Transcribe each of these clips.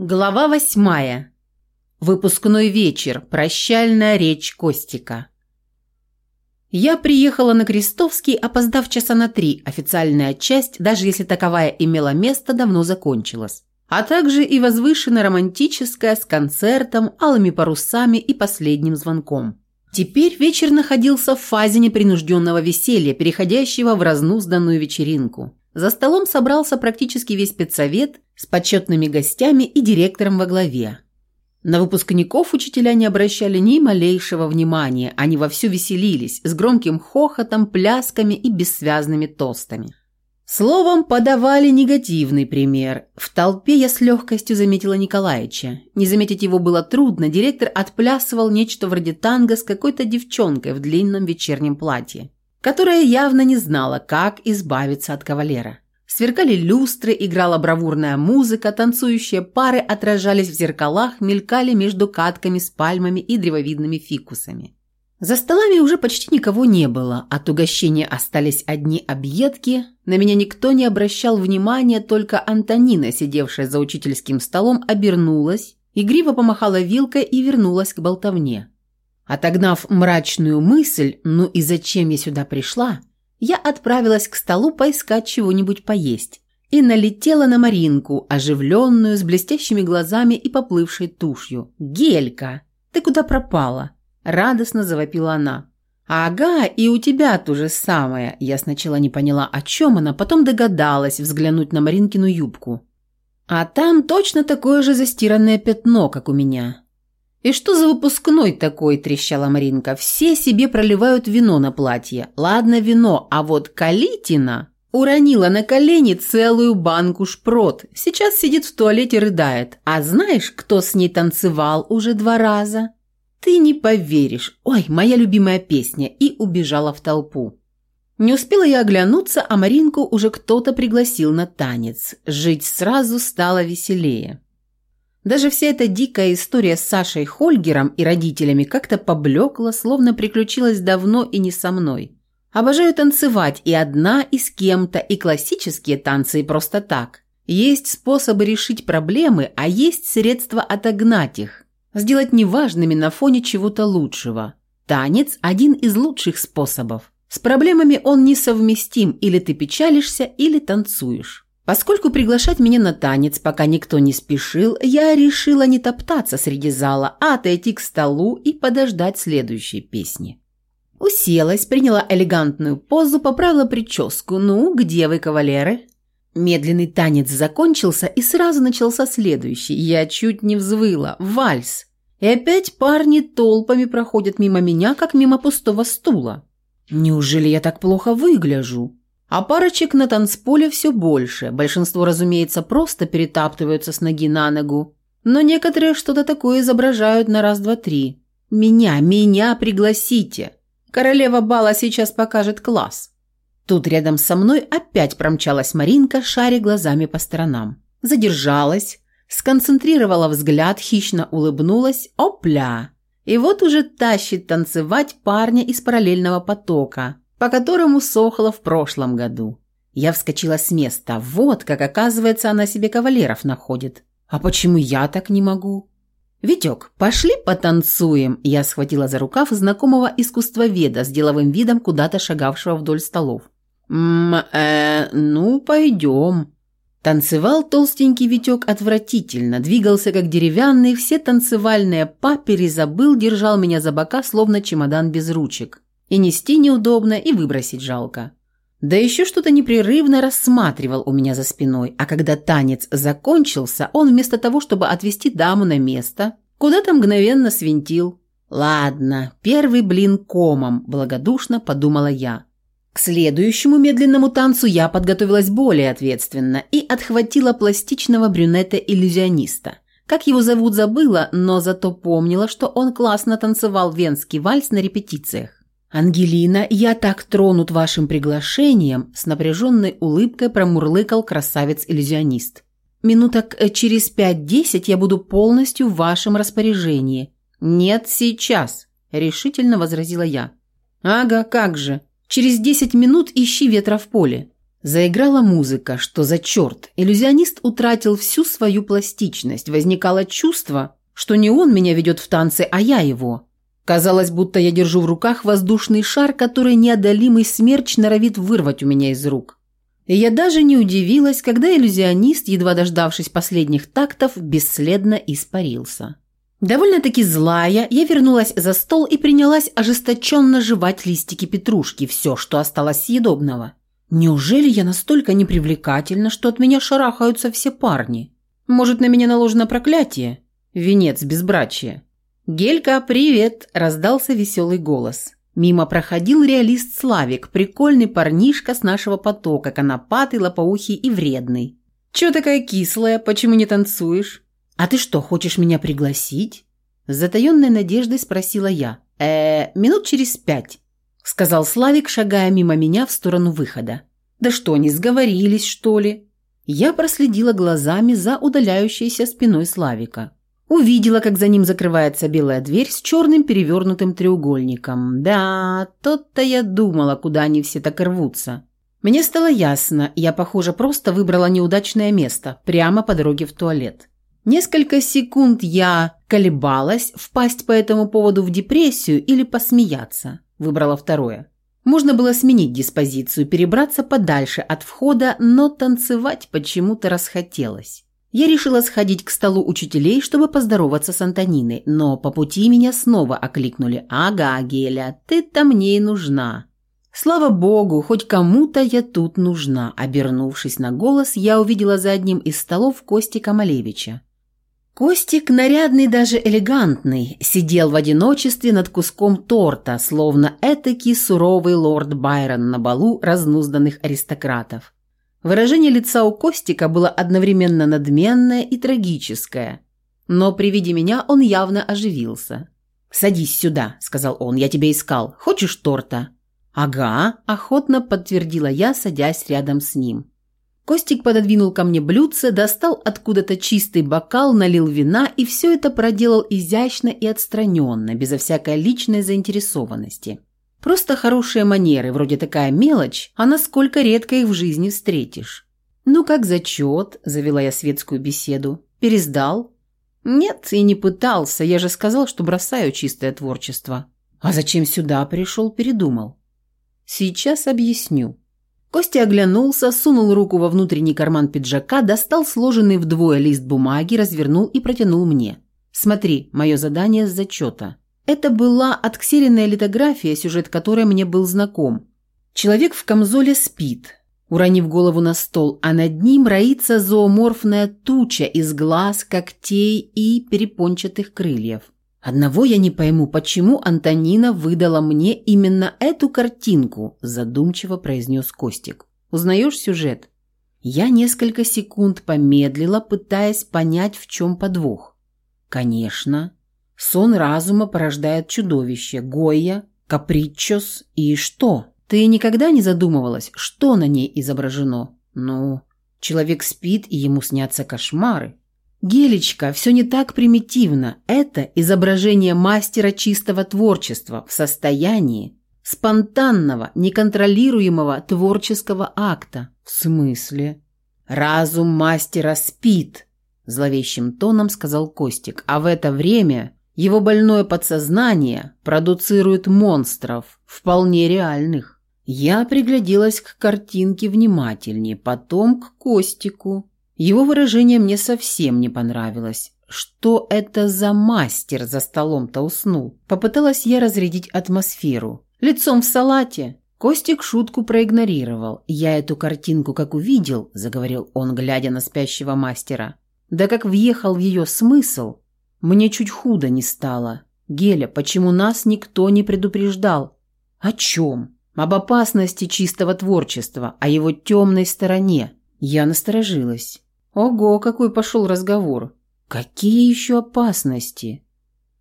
Глава восьмая. Выпускной вечер. Прощальная речь Костика. Я приехала на Крестовский, опоздав часа на три. Официальная часть, даже если таковая имела место, давно закончилась. А также и возвышенно-романтическая с концертом, алыми парусами и последним звонком. Теперь вечер находился в фазе непринужденного веселья, переходящего в разнузданную вечеринку. За столом собрался практически весь спецсовет с почетными гостями и директором во главе. На выпускников учителя не обращали ни малейшего внимания, они вовсю веселились, с громким хохотом, плясками и бессвязными тостами. Словом, подавали негативный пример. В толпе я с легкостью заметила Николаевича. Не заметить его было трудно, директор отплясывал нечто вроде танго с какой-то девчонкой в длинном вечернем платье которая явно не знала, как избавиться от кавалера. Сверкали люстры, играла бравурная музыка, танцующие пары отражались в зеркалах, мелькали между катками с пальмами и древовидными фикусами. За столами уже почти никого не было, от угощения остались одни объедки, на меня никто не обращал внимания, только Антонина, сидевшая за учительским столом, обернулась, игриво помахала вилкой и вернулась к болтовне. Отогнав мрачную мысль «ну и зачем я сюда пришла?», я отправилась к столу поискать чего-нибудь поесть и налетела на Маринку, оживленную, с блестящими глазами и поплывшей тушью. «Гелька, ты куда пропала?» – радостно завопила она. «Ага, и у тебя то же самое». Я сначала не поняла, о чем она, потом догадалась взглянуть на Маринкину юбку. А там точно такое же застиранное пятно, как у меня. «И что за выпускной такой?» – трещала Маринка. «Все себе проливают вино на платье. Ладно, вино, а вот Калитина...» Уронила на колени целую банку шпрот. Сейчас сидит в туалете, рыдает. А знаешь, кто с ней танцевал уже два раза? Ты не поверишь. Ой, моя любимая песня. И убежала в толпу. Не успела я оглянуться, а Маринку уже кто-то пригласил на танец. Жить сразу стало веселее. Даже вся эта дикая история с Сашей Хольгером и родителями как-то поблекла, словно приключилась давно и не со мной. Обожаю танцевать и одна, и с кем-то, и классические танцы, и просто так. Есть способы решить проблемы, а есть средства отогнать их, сделать неважными на фоне чего-то лучшего. Танец – один из лучших способов. С проблемами он несовместим, или ты печалишься, или танцуешь. Поскольку приглашать меня на танец, пока никто не спешил, я решила не топтаться среди зала, а отойти к столу и подождать следующей песни. Уселась, приняла элегантную позу, поправила прическу. «Ну, где вы, кавалеры?» Медленный танец закончился, и сразу начался следующий. Я чуть не взвыла. Вальс. И опять парни толпами проходят мимо меня, как мимо пустого стула. Неужели я так плохо выгляжу? А парочек на танцполе все больше. Большинство, разумеется, просто перетаптываются с ноги на ногу. Но некоторые что-то такое изображают на раз-два-три. «Меня, меня пригласите!» Королева бала сейчас покажет класс. Тут рядом со мной опять промчалась Маринка, шаря глазами по сторонам. Задержалась, сконцентрировала взгляд, хищно улыбнулась. Опля! И вот уже тащит танцевать парня из параллельного потока – по которому сохла в прошлом году. Я вскочила с места. Вот как, оказывается, она себе кавалеров находит. А почему я так не могу? «Витек, пошли потанцуем!» Я схватила за рукав знакомого искусствоведа с деловым видом куда-то шагавшего вдоль столов. «М, э, ну, пойдем». Танцевал толстенький Витек отвратительно, двигался как деревянный, все танцевальные па перезабыл, держал меня за бока, словно чемодан без ручек. И нести неудобно, и выбросить жалко. Да еще что-то непрерывно рассматривал у меня за спиной, а когда танец закончился, он вместо того, чтобы отвести даму на место, куда-то мгновенно свинтил. «Ладно, первый блин комом», – благодушно подумала я. К следующему медленному танцу я подготовилась более ответственно и отхватила пластичного брюнета-иллюзиониста. Как его зовут, забыла, но зато помнила, что он классно танцевал венский вальс на репетициях. «Ангелина, я так тронут вашим приглашением», – с напряженной улыбкой промурлыкал красавец-иллюзионист. «Минуток э, через пять-десять я буду полностью в вашем распоряжении». «Нет, сейчас», – решительно возразила я. «Ага, как же. Через десять минут ищи ветра в поле». Заиграла музыка, что за черт. Иллюзионист утратил всю свою пластичность. Возникало чувство, что не он меня ведет в танцы, а я его. Казалось, будто я держу в руках воздушный шар, который неодолимый смерч норовит вырвать у меня из рук. И я даже не удивилась, когда иллюзионист, едва дождавшись последних тактов, бесследно испарился. Довольно-таки злая, я вернулась за стол и принялась ожесточенно жевать листики петрушки, все, что осталось съедобного. Неужели я настолько непривлекательна, что от меня шарахаются все парни? Может, на меня наложено проклятие? Венец безбрачия. «Гелька, привет!» – раздался веселый голос. Мимо проходил реалист Славик, прикольный парнишка с нашего потока, конопатый, лопоухий и вредный. «Чё такая кислая? Почему не танцуешь?» «А ты что, хочешь меня пригласить?» С затаенной надеждой спросила я. «Э, минут через пять», — сказал Славик, шагая мимо меня в сторону выхода. «Да что, не сговорились, что ли?» Я проследила глазами за удаляющейся спиной Славика. Увидела, как за ним закрывается белая дверь с черным перевернутым треугольником. Да, тот-то я думала, куда они все так рвутся. Мне стало ясно, я, похоже, просто выбрала неудачное место, прямо по дороге в туалет. Несколько секунд я колебалась, впасть по этому поводу в депрессию или посмеяться. Выбрала второе. Можно было сменить диспозицию, перебраться подальше от входа, но танцевать почему-то расхотелось. Я решила сходить к столу учителей, чтобы поздороваться с Антониной, но по пути меня снова окликнули. «Ага, Геля, ты-то мне и нужна». Слава богу, хоть кому-то я тут нужна. Обернувшись на голос, я увидела за одним из столов Костика Малевича. Костик, нарядный даже элегантный, сидел в одиночестве над куском торта, словно этакий суровый лорд Байрон на балу разнузданных аристократов. Выражение лица у Костика было одновременно надменное и трагическое, но при виде меня он явно оживился. «Садись сюда», — сказал он, — «я тебя искал. Хочешь торта?» «Ага», — охотно подтвердила я, садясь рядом с ним. Костик пододвинул ко мне блюдце, достал откуда-то чистый бокал, налил вина и все это проделал изящно и отстраненно, безо всякой личной заинтересованности. Просто хорошие манеры, вроде такая мелочь, а насколько редко их в жизни встретишь. «Ну, как зачет?» – завела я светскую беседу. «Пересдал?» «Нет, и не пытался. Я же сказал, что бросаю чистое творчество». «А зачем сюда пришел?» – передумал. «Сейчас объясню». Костя оглянулся, сунул руку во внутренний карман пиджака, достал сложенный вдвое лист бумаги, развернул и протянул мне. «Смотри, мое задание с зачета». Это была отксеренная литография, сюжет которой мне был знаком. Человек в камзоле спит, уронив голову на стол, а над ним роится зооморфная туча из глаз, когтей и перепончатых крыльев. Одного я не пойму, почему Антонина выдала мне именно эту картинку, задумчиво произнес Костик. Узнаешь сюжет? Я несколько секунд помедлила, пытаясь понять, в чем подвох. Конечно, сон разума порождает чудовище, Гойя, Капричос и что? Ты никогда не задумывалась, что на ней изображено? Ну, человек спит, и ему снятся кошмары. Гелечка, все не так примитивно. Это изображение мастера чистого творчества в состоянии спонтанного, неконтролируемого творческого акта. В смысле? Разум мастера спит, зловещим тоном сказал Костик, а в это время его больное подсознание продуцирует монстров, вполне реальных. Я пригляделась к картинке внимательнее, потом к Костику. Его выражение мне совсем не понравилось. Что это за мастер за столом-то уснул? Попыталась я разрядить атмосферу. Лицом в салате. Костик шутку проигнорировал. «Я эту картинку как увидел», — заговорил он, глядя на спящего мастера. «Да как въехал в ее смысл, мне чуть худо не стало. Геля, почему нас никто не предупреждал? О чем? Об опасности чистого творчества, о его темной стороне. Я насторожилась. Ого, какой пошел разговор. Какие еще опасности?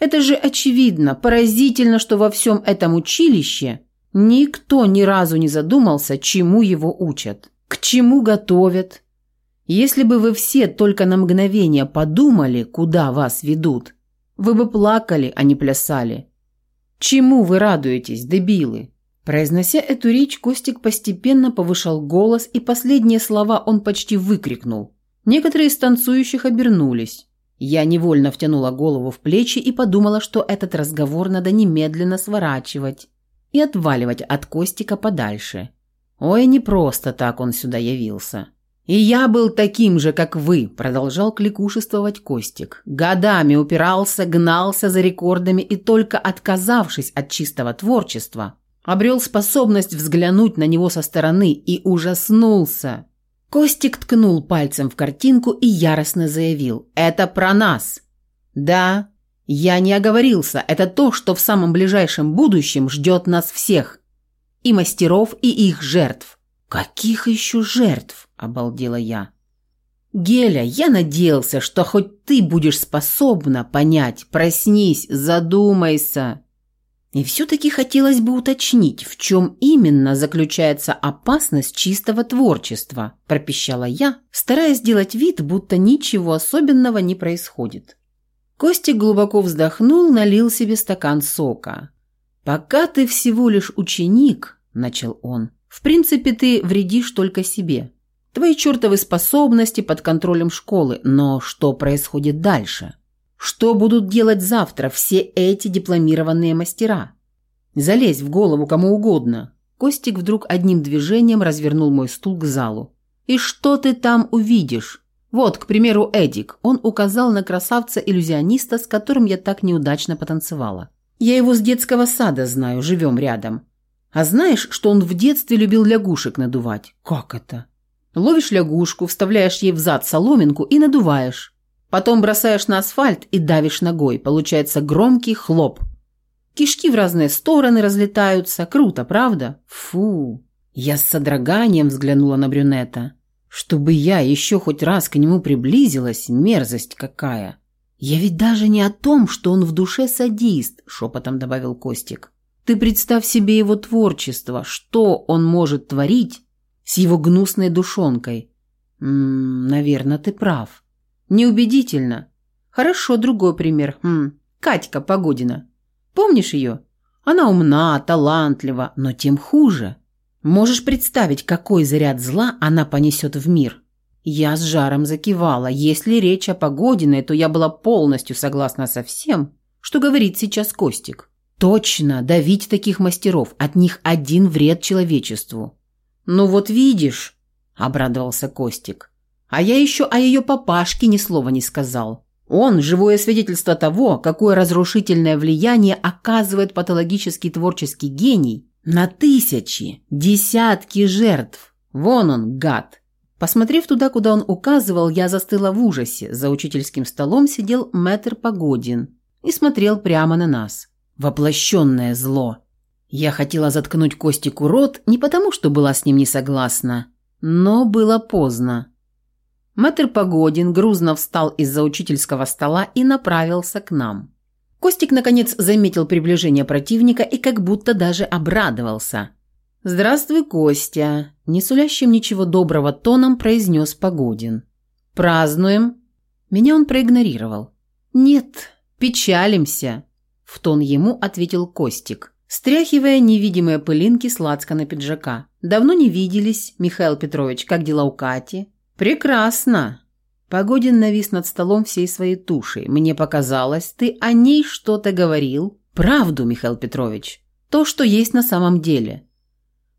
Это же очевидно, поразительно, что во всем этом училище никто ни разу не задумался, чему его учат, к чему готовят. Если бы вы все только на мгновение подумали, куда вас ведут, вы бы плакали, а не плясали. Чему вы радуетесь, дебилы? Произнося эту речь, Костик постепенно повышал голос, и последние слова он почти выкрикнул. Некоторые из танцующих обернулись. Я невольно втянула голову в плечи и подумала, что этот разговор надо немедленно сворачивать и отваливать от Костика подальше. Ой, не просто так он сюда явился. «И я был таким же, как вы», – продолжал кликушествовать Костик. «Годами упирался, гнался за рекордами и только отказавшись от чистого творчества, обрел способность взглянуть на него со стороны и ужаснулся. Костик ткнул пальцем в картинку и яростно заявил «Это про нас». «Да, я не оговорился, это то, что в самом ближайшем будущем ждет нас всех. И мастеров, и их жертв». «Каких еще жертв?» – обалдела я. «Геля, я надеялся, что хоть ты будешь способна понять. Проснись, задумайся». И все-таки хотелось бы уточнить, в чем именно заключается опасность чистого творчества, пропищала я, стараясь сделать вид, будто ничего особенного не происходит. Костик глубоко вздохнул, налил себе стакан сока. «Пока ты всего лишь ученик», – начал он, – «в принципе ты вредишь только себе. Твои чертовы способности под контролем школы, но что происходит дальше?» Что будут делать завтра все эти дипломированные мастера? Залезь в голову кому угодно. Костик вдруг одним движением развернул мой стул к залу. И что ты там увидишь? Вот, к примеру, Эдик. Он указал на красавца-иллюзиониста, с которым я так неудачно потанцевала. Я его с детского сада знаю, живем рядом. А знаешь, что он в детстве любил лягушек надувать? Как это? Ловишь лягушку, вставляешь ей в зад соломинку и надуваешь. Потом бросаешь на асфальт и давишь ногой. Получается громкий хлоп. Кишки в разные стороны разлетаются. Круто, правда? Фу. Я с содроганием взглянула на брюнета. Чтобы я еще хоть раз к нему приблизилась, мерзость какая. Я ведь даже не о том, что он в душе садист, шепотом добавил Костик. Ты представь себе его творчество, что он может творить с его гнусной душонкой. М наверное, ты прав. Неубедительно. Хорошо, другой пример. Хм, Катька Погодина. Помнишь ее? Она умна, талантлива, но тем хуже. Можешь представить, какой заряд зла она понесет в мир? Я с жаром закивала. Если речь о Погодиной, то я была полностью согласна со всем, что говорит сейчас Костик. Точно, давить таких мастеров, от них один вред человечеству. Ну вот видишь, обрадовался Костик. А я еще о ее папашке ни слова не сказал. Он – живое свидетельство того, какое разрушительное влияние оказывает патологический творческий гений на тысячи, десятки жертв. Вон он, гад. Посмотрев туда, куда он указывал, я застыла в ужасе. За учительским столом сидел мэтр Погодин и смотрел прямо на нас. Воплощенное зло. Я хотела заткнуть Костику рот не потому, что была с ним не согласна, но было поздно. Мэтр Погодин грузно встал из-за учительского стола и направился к нам. Костик, наконец, заметил приближение противника и как будто даже обрадовался. «Здравствуй, Костя!» – не сулящим ничего доброго тоном произнес Погодин. «Празднуем?» Меня он проигнорировал. «Нет, печалимся!» – в тон ему ответил Костик, стряхивая невидимые пылинки с на пиджака. «Давно не виделись, Михаил Петрович, как дела у Кати?» «Прекрасно!» Погодин навис над столом всей своей тушей. «Мне показалось, ты о ней что-то говорил?» «Правду, Михаил Петрович. То, что есть на самом деле.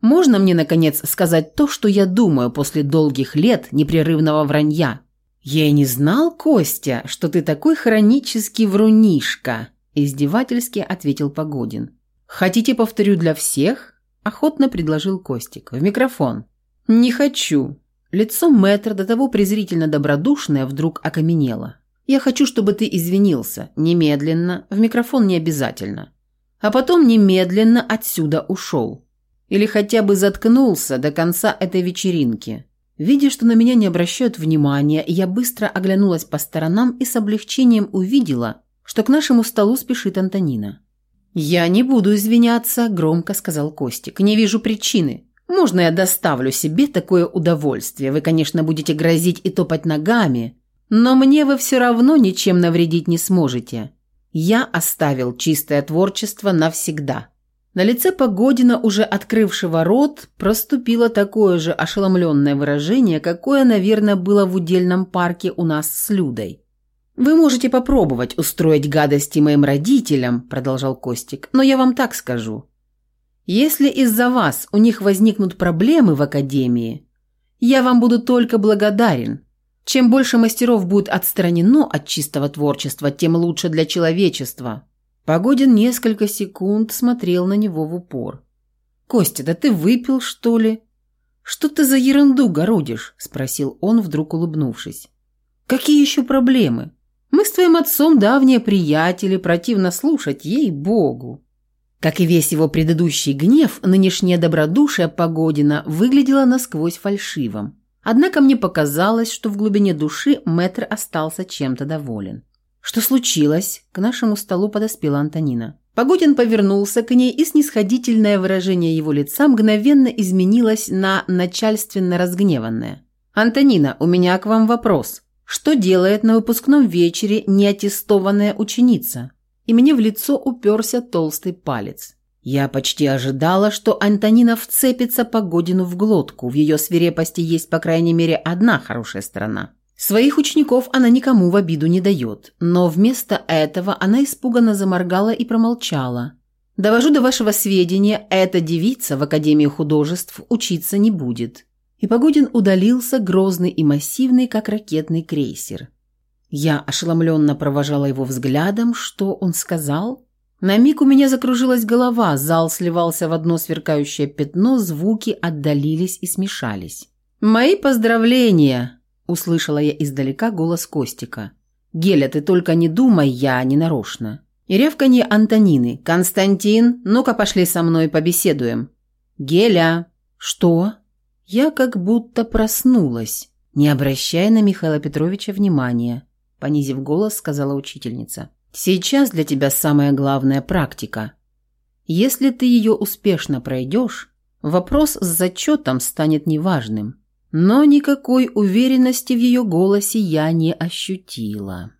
Можно мне, наконец, сказать то, что я думаю после долгих лет непрерывного вранья?» «Я и не знал, Костя, что ты такой хронический врунишка», – издевательски ответил Погодин. «Хотите, повторю для всех?» – охотно предложил Костик. «В микрофон». «Не хочу», Лицо мэтра, до того презрительно добродушное, вдруг окаменело. «Я хочу, чтобы ты извинился. Немедленно. В микрофон не обязательно. А потом немедленно отсюда ушел. Или хотя бы заткнулся до конца этой вечеринки». Видя, что на меня не обращают внимания, я быстро оглянулась по сторонам и с облегчением увидела, что к нашему столу спешит Антонина. «Я не буду извиняться», – громко сказал Костик. «Не вижу причины. Можно я доставлю себе такое удовольствие? Вы, конечно, будете грозить и топать ногами, но мне вы все равно ничем навредить не сможете. Я оставил чистое творчество навсегда. На лице Погодина, уже открывшего рот, проступило такое же ошеломленное выражение, какое, наверное, было в удельном парке у нас с Людой. «Вы можете попробовать устроить гадости моим родителям», – продолжал Костик, – «но я вам так скажу. Если из-за вас у них возникнут проблемы в академии, я вам буду только благодарен. Чем больше мастеров будет отстранено от чистого творчества, тем лучше для человечества». Погодин несколько секунд смотрел на него в упор. «Костя, да ты выпил, что ли?» «Что ты за ерунду городишь?» – спросил он, вдруг улыбнувшись. «Какие еще проблемы? Мы с твоим отцом давние приятели, противно слушать, ей-богу». Как и весь его предыдущий гнев, нынешнее добродушие Погодина выглядело насквозь фальшивым. Однако мне показалось, что в глубине души мэтр остался чем-то доволен. «Что случилось?» К нашему столу подоспела Антонина. Погодин повернулся к ней, и снисходительное выражение его лица мгновенно изменилось на начальственно разгневанное. «Антонина, у меня к вам вопрос. Что делает на выпускном вечере неаттестованная ученица?» И мне в лицо уперся толстый палец. Я почти ожидала, что Антонина вцепится Погодину в глотку. В ее свирепости есть, по крайней мере, одна хорошая сторона – Своих учеников она никому в обиду не дает, но вместо этого она испуганно заморгала и промолчала. «Довожу до вашего сведения, эта девица в Академии художеств учиться не будет». И Погодин удалился, грозный и массивный, как ракетный крейсер. Я ошеломленно провожала его взглядом, что он сказал. На миг у меня закружилась голова, зал сливался в одно сверкающее пятно, звуки отдалились и смешались. «Мои поздравления!» услышала я издалека голос Костика. «Геля, ты только не думай, я не нарочно». И рявканье Антонины. «Константин, ну-ка пошли со мной побеседуем». «Геля!» «Что?» Я как будто проснулась, не обращая на Михаила Петровича внимания. Понизив голос, сказала учительница. «Сейчас для тебя самая главная практика. Если ты ее успешно пройдешь, вопрос с зачетом станет неважным. Но никакой уверенности в ее голосе я не ощутила.